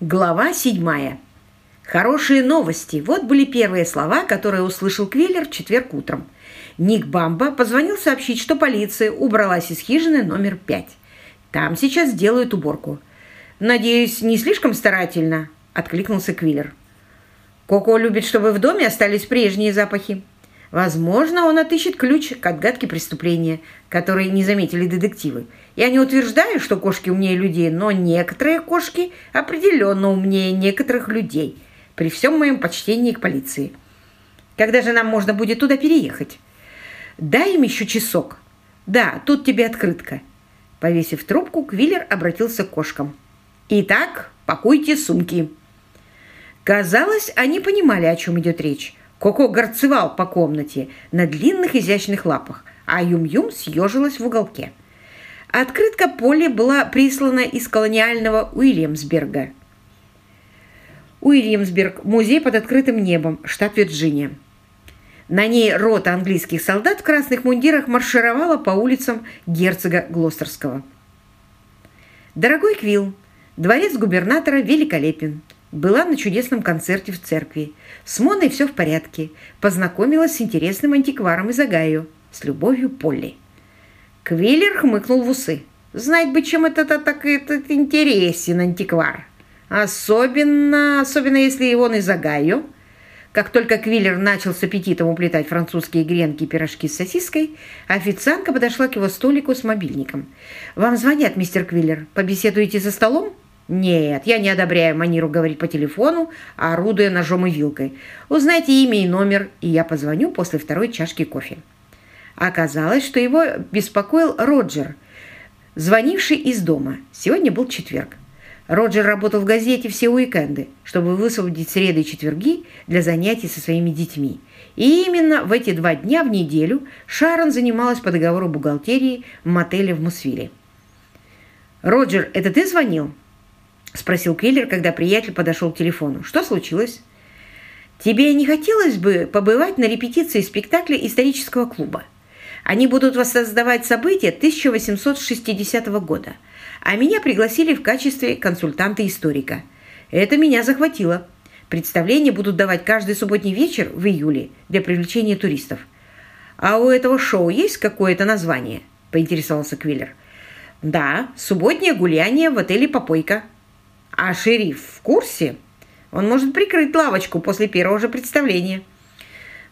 Глава седьмая. Хорошие новости. Вот были первые слова, которые услышал Квиллер в четверг утром. Ник Бамба позвонил сообщить, что полиция убралась из хижины номер пять. Там сейчас делают уборку. «Надеюсь, не слишком старательно?» – откликнулся Квиллер. «Коко любит, чтобы в доме остались прежние запахи. Возможно, он отыщет ключ к отгадке преступления, который не заметили детективы. Я не утверждаю, что кошки умнее людей, но некоторые кошки определенно умнее некоторых людей, при всем моем почтении к полиции. Когда же нам можно будет туда переехать? Дай им еще часок. Да, тут тебе открытка. Повесив трубку, Квиллер обратился к кошкам. Итак, пакуйте сумки. Казалось, они понимали, о чем идет речь. Коко горцевал по комнате на длинных изящных лапах, а Юм-Юм съежилась в уголке. Открытка Полли была прислана из колониального Уильямсберга. Уильямсберг – музей под открытым небом, штат Вирджиния. На ней рота английских солдат в красных мундирах маршировала по улицам герцога Глостерского. Дорогой Квилл, дворец губернатора великолепен. Была на чудесном концерте в церкви. С Моной все в порядке. Познакомилась с интересным антикваром из Огайо. С любовью Полли. Квиллер хмыкнул в усы. Знать бы, чем это так этот интересен антиквар. Особенно, особенно если он из Огайо. Как только Квиллер начал с аппетитом уплетать французские гренки и пирожки с сосиской, официантка подошла к его столику с мобильником. «Вам звонят, мистер Квиллер. Побеседуете за столом?» «Нет, я не одобряю манеру говорить по телефону, орудуя ножом и вилкой. Узнайте имя и номер, и я позвоню после второй чашки кофе». Оказалось, что его беспокоил Роджер, звонивший из дома. Сегодня был четверг. Роджер работал в газете все уикенды, чтобы высвободить среды и четверги для занятий со своими детьми. И именно в эти два дня в неделю Шарон занималась по договору бухгалтерии в мотеле в Мусвилле. «Роджер, это ты звонил?» – спросил Квиллер, когда приятель подошел к телефону. «Что случилось?» «Тебе не хотелось бы побывать на репетиции спектакля исторического клуба? Они будут воссоздавать события 1860 года, а меня пригласили в качестве консультанта-историка. Это меня захватило. Представления будут давать каждый субботний вечер в июле для привлечения туристов. А у этого шоу есть какое-то название?» – поинтересовался Квиллер. «Да, субботнее гуляние в отеле «Попойка». А шериф в курсе? Он может прикрыть лавочку после первого же представления.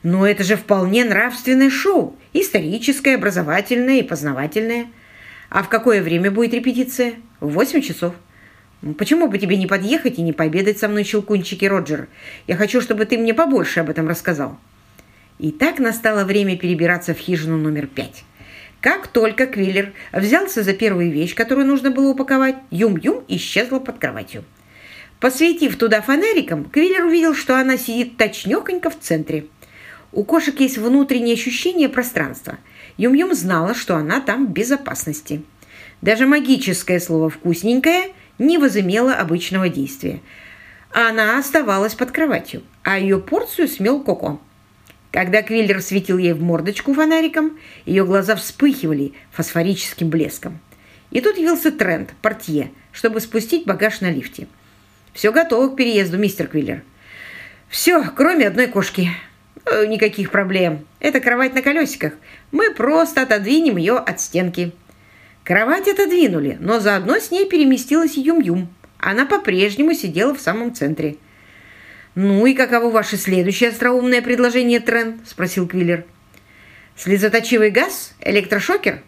Но это же вполне нравственное шоу. Историческое, образовательное и познавательное. А в какое время будет репетиция? В восемь часов. Ну, почему бы тебе не подъехать и не пообедать со мной, щелкунчики, Роджер? Я хочу, чтобы ты мне побольше об этом рассказал. И так настало время перебираться в хижину номер пять. Как только Квиллер взялся за первую вещь, которую нужно было упаковать, Юм-Юм исчезла под кроватью. Посветив туда фонариком, Квиллер увидел, что она сидит точнёхонько в центре. У кошек есть внутреннее ощущение пространства. Юм-Юм знала, что она там в безопасности. Даже магическое слово «вкусненькое» не возымело обычного действия. Она оставалась под кроватью, а ее порцию смел Коко. Когда Квиллер светил ей в мордочку фонариком, ее глаза вспыхивали фосфорическим блеском. И тут явился Трент, портье, чтобы спустить багаж на лифте. «Все готово к переезду, мистер Квиллер». «Все, кроме одной кошки». Э, «Никаких проблем. Это кровать на колесиках. Мы просто отодвинем ее от стенки». Кровать отодвинули, но заодно с ней переместилась Юм-Юм. Она по-прежнему сидела в самом центре. «Ну и каково ваше следующее остроумное предложение, Трен?» – спросил Квиллер. «Слезоточивый газ? Электрошокер?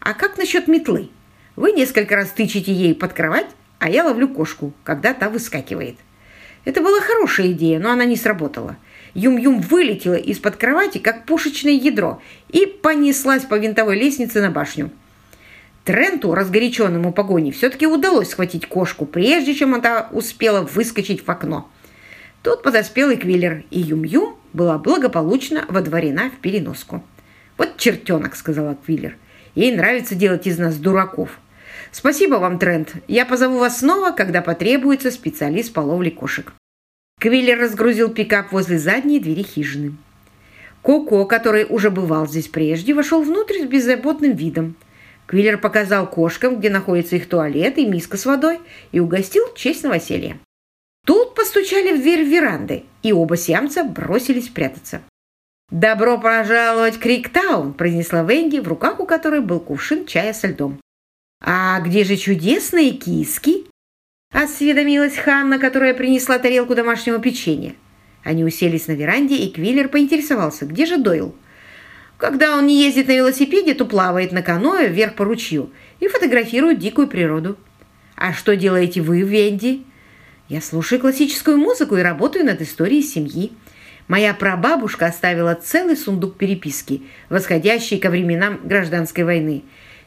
А как насчет метлы? Вы несколько раз тычете ей под кровать, а я ловлю кошку, когда та выскакивает». Это была хорошая идея, но она не сработала. Юм-Юм вылетела из-под кровати, как пушечное ядро, и понеслась по винтовой лестнице на башню. Тренту, разгоряченному погоней, все-таки удалось схватить кошку, прежде чем она успела выскочить в окно. Тут подоспел и Квиллер, и Юм-Юм была благополучно водворена в переноску. «Вот чертенок», — сказала Квиллер. «Ей нравится делать из нас дураков». «Спасибо вам, Трент. Я позову вас снова, когда потребуется специалист по ловле кошек». Квиллер разгрузил пикап возле задней двери хижины. Коко, который уже бывал здесь прежде, вошел внутрь с беззаботным видом. Квиллер показал кошкам, где находится их туалет и миска с водой, и угостил честь новоселья. Постучали в дверь веранды, и оба сиамца бросились прятаться. «Добро пожаловать в Криктаун!» – произнесла Венди, в руках у которой был кувшин чая со льдом. «А где же чудесные киски?» – осведомилась Ханна, которая принесла тарелку домашнего печенья. Они уселись на веранде, и Квиллер поинтересовался, где же Дойл. Когда он не ездит на велосипеде, то плавает на каноэ вверх по ручью и фотографирует дикую природу. «А что делаете вы, Венди?» «Я слушаю классическую музыку и работаю над историей семьи. Моя прабабушка оставила целый сундук переписки, восходящий ко временам гражданской войны.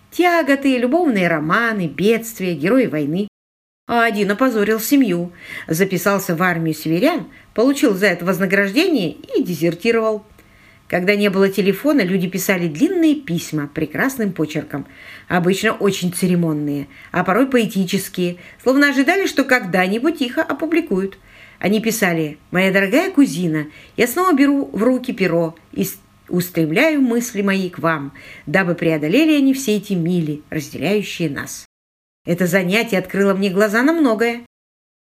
Тяготы, любовные романы, бедствия, герои войны. А один опозорил семью, записался в армию северян, получил за это вознаграждение и дезертировал. Когда не было телефона, люди писали длинные письма прекрасным почерком, обычно очень церемонные, а порой поэтические, словно ожидали, что когда-нибудь их опубликуют – они писали «Моя дорогая кузина, я снова беру в руки перо и устремляю мысли мои к вам, дабы преодолели они все эти мили, разделяющие нас». Это занятие открыло мне глаза на многое.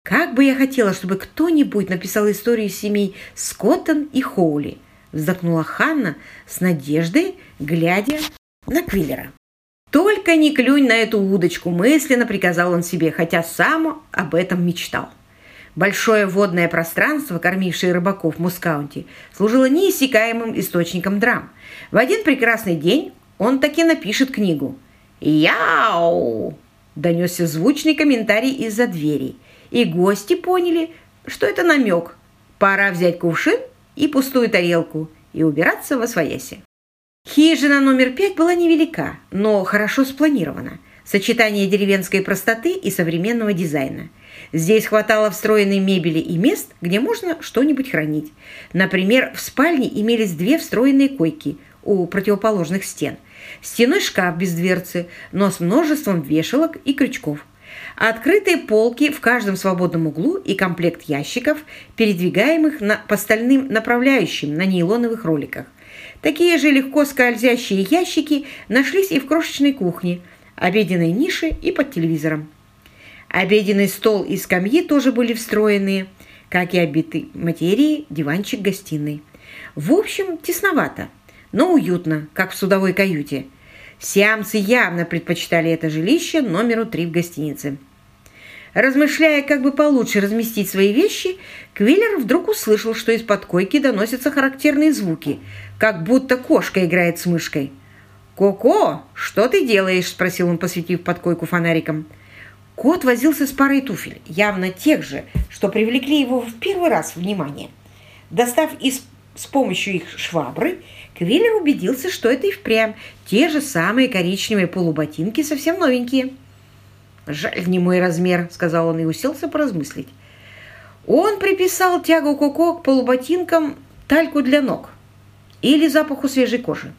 Как бы я хотела, чтобы кто-нибудь написал историю семей Скоттон и Хоули, вздохнула Ханна с надеждой, глядя на Квиллера. «Только не клюнь на эту удочку», мысленно приказал он себе, хотя сам об этом мечтал. Большое водное пространство, кормившее рыбаков в Мускаунте, служило неиссякаемым источником драм. В один прекрасный день он таки напишет книгу. «Яу!» – донесся звучный комментарий из-за двери, и гости поняли, что это намек. Пора взять кувшин и пустую тарелку и убираться во свояси. Хижина номер пять была невелика, но хорошо спланирована. Сочетание деревенской простоты и современного дизайна – Здесь хватало встроенной мебели и мест, где можно что-нибудь хранить. Например, в спальне имелись две встроенные койки у противоположных стен. Стеной шкаф без дверцы, но с множеством вешалок и крючков. Открытые полки в каждом свободном углу и комплект ящиков, передвигаемых на, по стальным направляющим на нейлоновых роликах. Такие же легко скользящие ящики нашлись и в крошечной кухне, обеденной нише и под телевизором. Обеденный стол и скамьи тоже были встроенные, как и обиты материи, диванчик гостиной. В общем, тесновато, но уютно, как в судовой каюте. Сиамцы явно предпочитали это жилище номеру три в гостинице. Размышляя, как бы получше разместить свои вещи, Квиллер вдруг услышал, что из-под койки доносятся характерные звуки, как будто кошка играет с мышкой. «Коко, что ты делаешь?» – спросил он, посветив под койку фонариком. Кот возился с парой туфель, явно тех же, что привлекли его в первый раз внимание. Достав из, с помощью их швабры, Квиллер убедился, что это и впрямь те же самые коричневые полуботинки, совсем новенькие. «Жаль не мой размер», — сказал он и уселся поразмыслить. Он приписал тягу Коко к полуботинкам тальку для ног или запаху свежей кожи.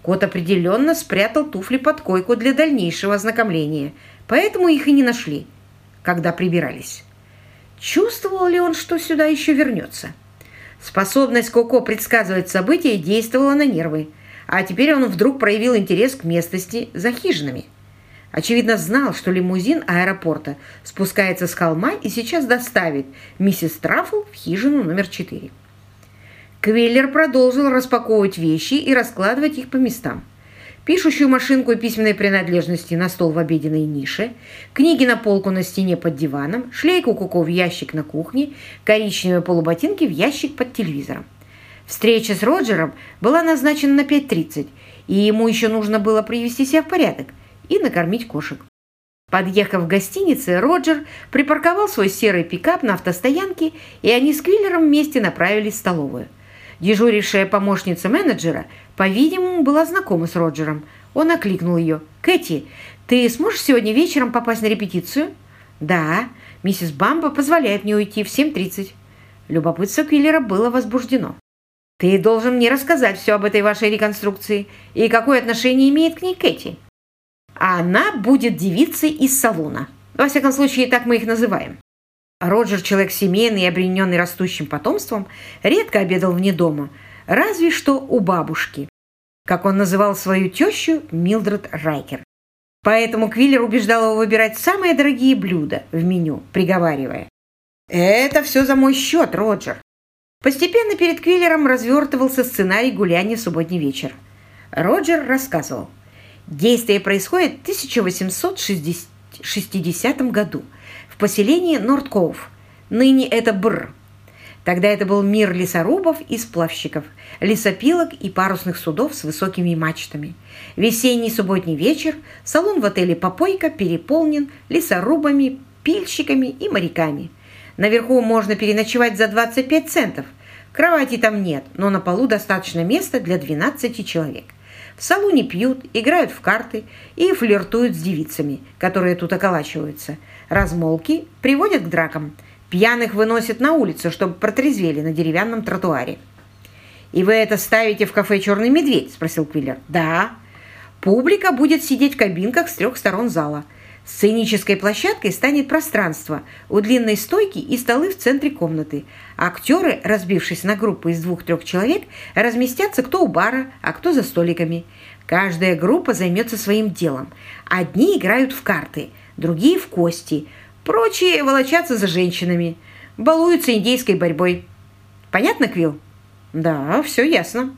Кот определенно спрятал туфли под койку для дальнейшего ознакомления — поэтому их и не нашли, когда прибирались. Чувствовал ли он, что сюда еще вернется? Способность Коко предсказывать события действовала на нервы, а теперь он вдруг проявил интерес к местности за хижинами. Очевидно, знал, что лимузин аэропорта спускается с холма и сейчас доставит миссис Траффл в хижину номер 4. Квиллер продолжил распаковывать вещи и раскладывать их по местам пишущую машинку и письменные принадлежности на стол в обеденной нише, книги на полку на стене под диваном, шлейку куку в ящик на кухне, коричневые полуботинки в ящик под телевизором. Встреча с Роджером была назначена на 5.30, и ему еще нужно было привести себя в порядок и накормить кошек. Подъехав в гостинице, Роджер припарковал свой серый пикап на автостоянке, и они с Квиллером вместе направились в столовую. Дежурившая помощница менеджера, по-видимому, была знакома с Роджером. Он окликнул ее. «Кэти, ты сможешь сегодня вечером попасть на репетицию?» «Да, миссис Бамба позволяет мне уйти в 7.30». Любопытство Квиллера было возбуждено. «Ты должен мне рассказать все об этой вашей реконструкции и какое отношение имеет к ней Кэти». «Она будет девицей из салона. Во всяком случае, так мы их называем. Роджер, человек семейный и обремененный растущим потомством, редко обедал вне дома, разве что у бабушки, как он называл свою тещу Милдред Райкер. Поэтому Квиллер убеждал его выбирать самые дорогие блюда в меню, приговаривая. «Это все за мой счет, Роджер». Постепенно перед Квиллером развертывался сценарий гуляния в субботний вечер. Роджер рассказывал. Действие происходит в 1860 году поселении Нордкоуф. Ныне это Бр. Тогда это был мир лесорубов и сплавщиков, лесопилок и парусных судов с высокими мачтами. Весенний субботний вечер салон в отеле «Попойка» переполнен лесорубами, пильщиками и моряками. Наверху можно переночевать за 25 центов. Кровати там нет, но на полу достаточно места для 12 человек. В салоне пьют, играют в карты и флиртуют с девицами, которые тут околачиваются. Размолки приводят к дракам – Пьяных выносят на улицу, чтобы протрезвели на деревянном тротуаре. «И вы это ставите в кафе «Черный медведь»?» – спросил Квиллер. «Да. Публика будет сидеть в кабинках с трех сторон зала. Сценической площадкой станет пространство у длинной стойки и столы в центре комнаты. Актеры, разбившись на группы из двух-трех человек, разместятся кто у бара, а кто за столиками. Каждая группа займется своим делом. Одни играют в карты, другие в кости – Прочие волочатся за женщинами, балуются индейской борьбой. Понятно, Квилл? Да, все ясно.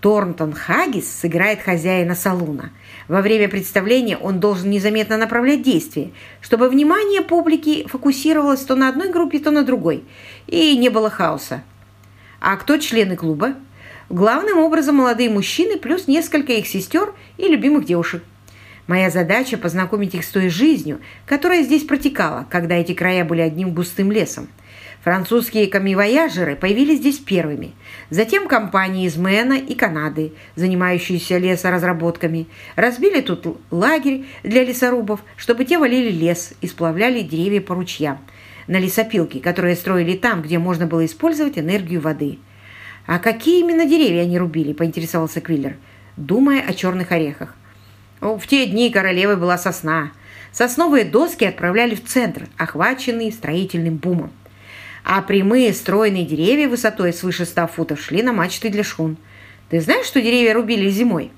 Торнтон Хаггис сыграет хозяина салуна. Во время представления он должен незаметно направлять действие, чтобы внимание публики фокусировалось то на одной группе, то на другой, и не было хаоса. А кто члены клуба? Главным образом молодые мужчины плюс несколько их сестер и любимых девушек. Моя задача – познакомить их с той жизнью, которая здесь протекала, когда эти края были одним густым лесом. Французские камевояжеры появились здесь первыми. Затем компании из Мэна и Канады, занимающиеся лесоразработками, разбили тут лагерь для лесорубов, чтобы те валили лес и сплавляли деревья по ручьям на лесопилки, которые строили там, где можно было использовать энергию воды. «А какие именно деревья они рубили?» – поинтересовался Квиллер, думая о черных орехах. В те дни королевой была сосна. Сосновые доски отправляли в центр, охваченные строительным бумом. А прямые стройные деревья высотой свыше ста футов шли на мачты для шхун. Ты знаешь, что деревья рубили зимой?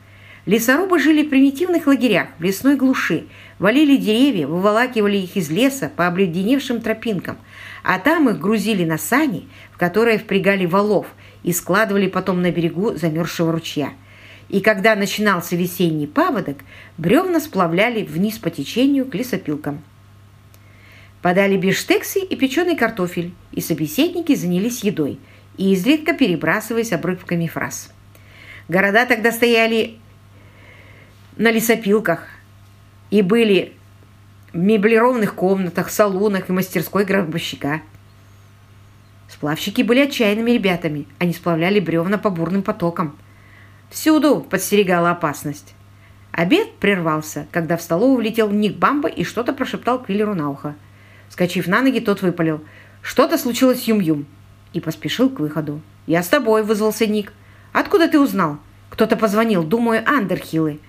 Лесорубы жили в примитивных лагерях, в лесной глуши, валили деревья, выволакивали их из леса по обледеневшим тропинкам, а там их грузили на сани, в которые впрягали валов и складывали потом на берегу замерзшего ручья и когда начинался весенний паводок, бревна сплавляли вниз по течению к лесопилкам. Подали биштексы и печеный картофель, и собеседники занялись едой, и изредка перебрасываясь обрывками фраз. Города тогда стояли на лесопилках и были в меблированных комнатах, салонах и мастерской гробовщика. Сплавщики были отчаянными ребятами, они сплавляли бревна по бурным потокам – Всюду подстерегала опасность. Обед прервался, когда в столовую влетел Ник Бамба и что-то прошептал Квиллеру на ухо. Скочив на ноги, тот выпалил. «Что-то случилось Юм-Юм!» и поспешил к выходу. «Я с тобой», — вызвался Ник. «Откуда ты узнал?» «Кто-то позвонил, думаю, Андерхиллы».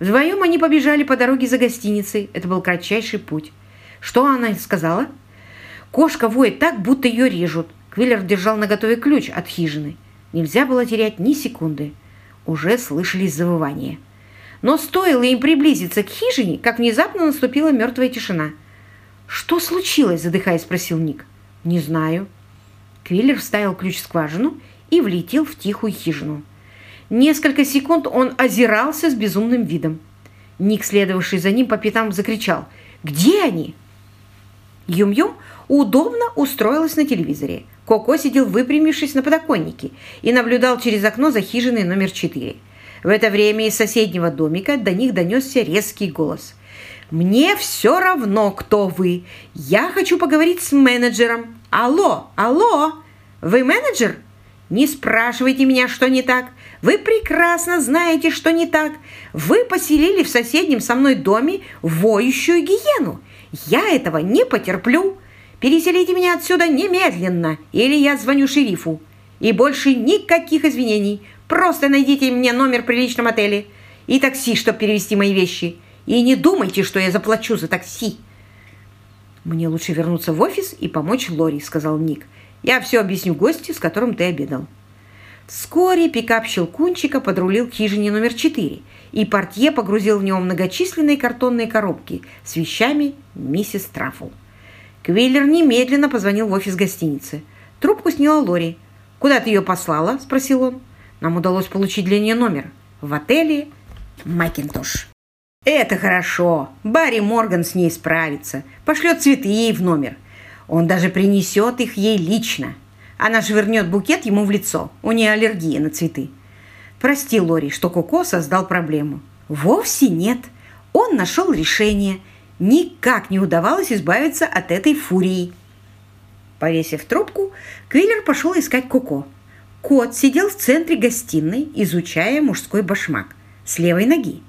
Вдвоем они побежали по дороге за гостиницей. Это был кратчайший путь. Что она сказала? Кошка воет так, будто ее режут. Квиллер держал наготове ключ от хижины. Нельзя было терять ни секунды уже слышались завывания. Но стоило им приблизиться к хижине, как внезапно наступила мертвая тишина. «Что случилось?» – задыхаясь, спросил Ник. «Не знаю». Квиллер вставил ключ в скважину и влетел в тихую хижину. Несколько секунд он озирался с безумным видом. Ник, следовавший за ним по пятам, закричал «Где они?» Юм-Юм удобно устроилась на телевизоре. Коко сидел выпрямившись на подоконнике и наблюдал через окно за хижиной номер четыре. В это время из соседнего домика до них донесся резкий голос. «Мне все равно, кто вы. Я хочу поговорить с менеджером. Алло, алло, вы менеджер? Не спрашивайте меня, что не так. Вы прекрасно знаете, что не так. Вы поселили в соседнем со мной доме воющую гиену. Я этого не потерплю. Переселите меня отсюда немедленно, или я звоню шерифу. И больше никаких извинений. Просто найдите мне номер в приличном отеле и такси, чтобы перевезти мои вещи. И не думайте, что я заплачу за такси. «Мне лучше вернуться в офис и помочь Лори», — сказал Ник. «Я все объясню гостю, с которым ты обедал». Вскоре пикап Щелкунчика подрулил к хижине номер четыре, и портье погрузил в него многочисленные картонные коробки с вещами миссис Траффл. Квиллер немедленно позвонил в офис гостиницы. Трубку сняла Лори. «Куда ты ее послала?» – спросил он. Нам удалось получить для нее номер. В отеле «Макинтош». «Это хорошо. Барри Морган с ней справится. Пошлет цветы ей в номер. Он даже принесет их ей лично. Она же вернет букет ему в лицо. У нее аллергия на цветы. Прости, Лори, что Коко создал проблему. Вовсе нет. Он нашел решение. Никак не удавалось избавиться от этой фурии. Повесив трубку, Квиллер пошел искать Коко. Кот сидел в центре гостиной, изучая мужской башмак с левой ноги.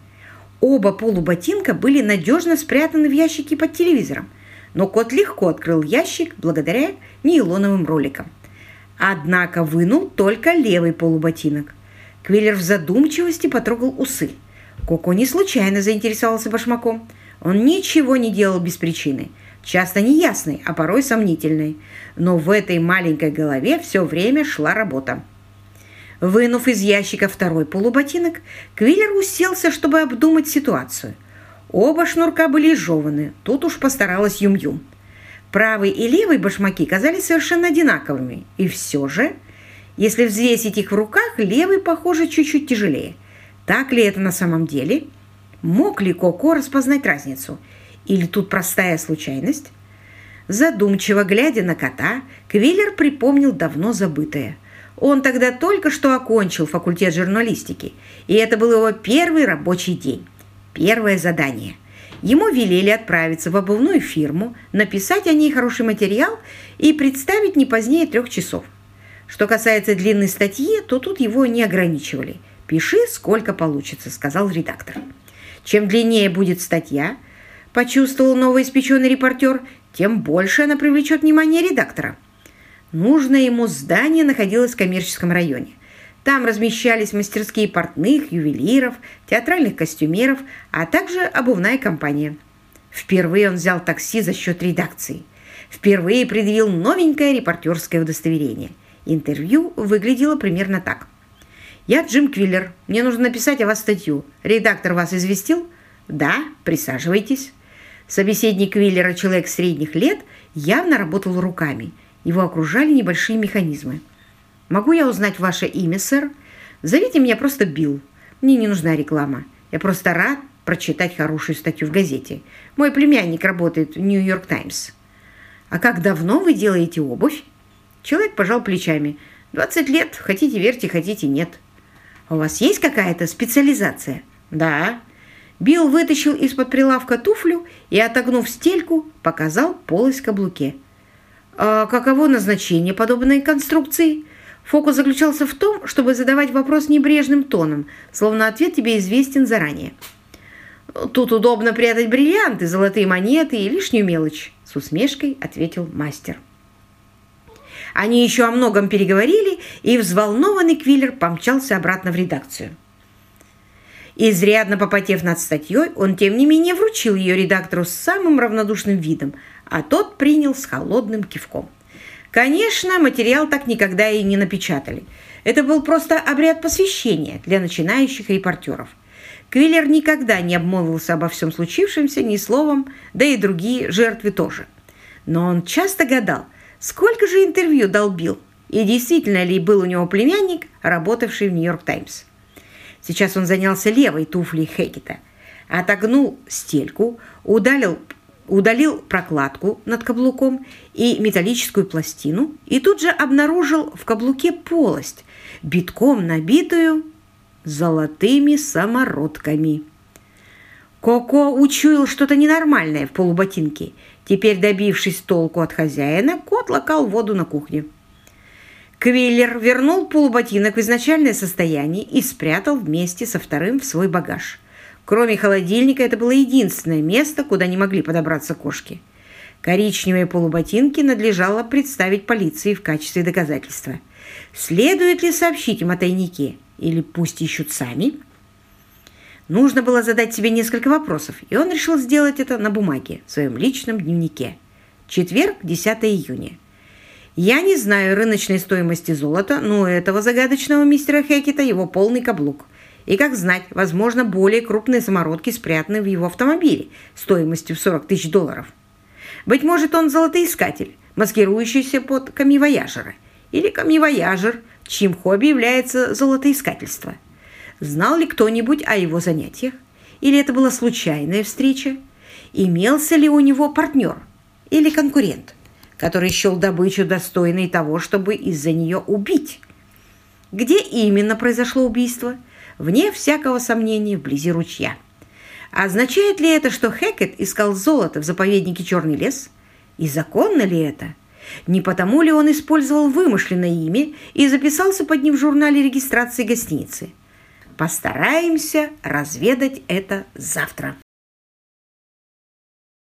Оба полуботинка были надежно спрятаны в ящике под телевизором, но кот легко открыл ящик благодаря нейлоновым роликам. Однако вынул только левый полуботинок. Квиллер в задумчивости потрогал усы. Коко не случайно заинтересовался башмаком. Он ничего не делал без причины. Часто неясной, а порой сомнительной. Но в этой маленькой голове все время шла работа. Вынув из ящика второй полуботинок, Квиллер уселся, чтобы обдумать ситуацию. Оба шнурка были жеваны, тут уж постаралась Юм-Юм. Правый и левый башмаки казались совершенно одинаковыми, и все же, если взвесить их в руках, левый, похоже, чуть-чуть тяжелее. Так ли это на самом деле? Мог ли Коко распознать разницу? Или тут простая случайность? Задумчиво глядя на кота, Квиллер припомнил давно забытое – он тогда только что окончил факультет журналистики, и это был его первый рабочий день, первое задание. Ему велели отправиться в обувную фирму, написать о ней хороший материал и представить не позднее трех часов. Что касается длинной статьи, то тут его не ограничивали. «Пиши, сколько получится», — сказал редактор. Чем длиннее будет статья, почувствовал новоиспеченный репортер, тем больше она привлечет внимание редактора. Нужное ему здание находилось в коммерческом районе. Там размещались мастерские портных, ювелиров, театральных костюмеров, а также обувная компания. Впервые он взял такси за счет редакции. Впервые предъявил новенькое репортерское удостоверение. Интервью выглядело примерно так. «Я Джим Квиллер. Мне нужно написать о вас статью. Редактор вас известил?» «Да, присаживайтесь». Собеседник Квиллера, человек средних лет, явно работал руками – его окружали небольшие механизмы. «Могу я узнать ваше имя, сэр? Зовите меня просто Билл. Мне не нужна реклама. Я просто рад прочитать хорошую статью в газете. Мой племянник работает в Нью-Йорк Таймс». «А как давно вы делаете обувь?» Человек пожал плечами. «20 лет. Хотите верьте, хотите нет». «У вас есть какая-то специализация?» «Да». Билл вытащил из-под прилавка туфлю и, отогнув стельку, показал полость каблуке. А каково назначение подобной конструкции? Фокус заключался в том, чтобы задавать вопрос небрежным тоном, словно ответ тебе известен заранее. «Тут удобно прятать бриллианты, золотые монеты и лишнюю мелочь», с усмешкой ответил мастер. Они еще о многом переговорили, и взволнованный Квиллер помчался обратно в редакцию. Изрядно попотев над статьей, он, тем не менее, вручил ее редактору с самым равнодушным видом, а тот принял с холодным кивком. Конечно, материал так никогда и не напечатали. Это был просто обряд посвящения для начинающих репортеров. Квиллер никогда не обмолвился обо всем случившемся ни словом, да и другие жертвы тоже. Но он часто гадал, сколько же интервью дал Билл, и действительно ли был у него племянник, работавший в «Нью-Йорк Таймс». Сейчас он занялся левой туфлей Хекета, отогнул стельку, удалил удалил прокладку над каблуком и металлическую пластину и тут же обнаружил в каблуке полость, битком набитую золотыми самородками. Коко учуял что-то ненормальное в полуботинке. Теперь, добившись толку от хозяина, кот лакал воду на кухне. Квиллер вернул полуботинок в изначальное состояние и спрятал вместе со вторым в свой багаж – Кроме холодильника, это было единственное место, куда не могли подобраться кошки. Коричневые полуботинки надлежало представить полиции в качестве доказательства. Следует ли сообщить им о тайнике? Или пусть ищут сами? Нужно было задать себе несколько вопросов, и он решил сделать это на бумаге, в своем личном дневнике. Четверг, 10 июня. Я не знаю рыночной стоимости золота, но у этого загадочного мистера Хекета его полный каблук. И, как знать, возможно, более крупные самородки спрятаны в его автомобиле стоимостью в 40 тысяч долларов. Быть может, он золотоискатель, маскирующийся под камивояжера, или камивояжер, чьим хобби является золотоискательство. Знал ли кто-нибудь о его занятиях? Или это была случайная встреча? Имелся ли у него партнер или конкурент, который счел добычу достойной того, чтобы из-за нее убить? Где именно произошло убийство? Вне всякого сомнения, вблизи ручья. Означает ли это, что Хекет искал золото в заповеднике Черный лес? И законно ли это? Не потому ли он использовал вымышленное имя и записался под ним в журнале регистрации гостиницы? Постараемся разведать это завтра.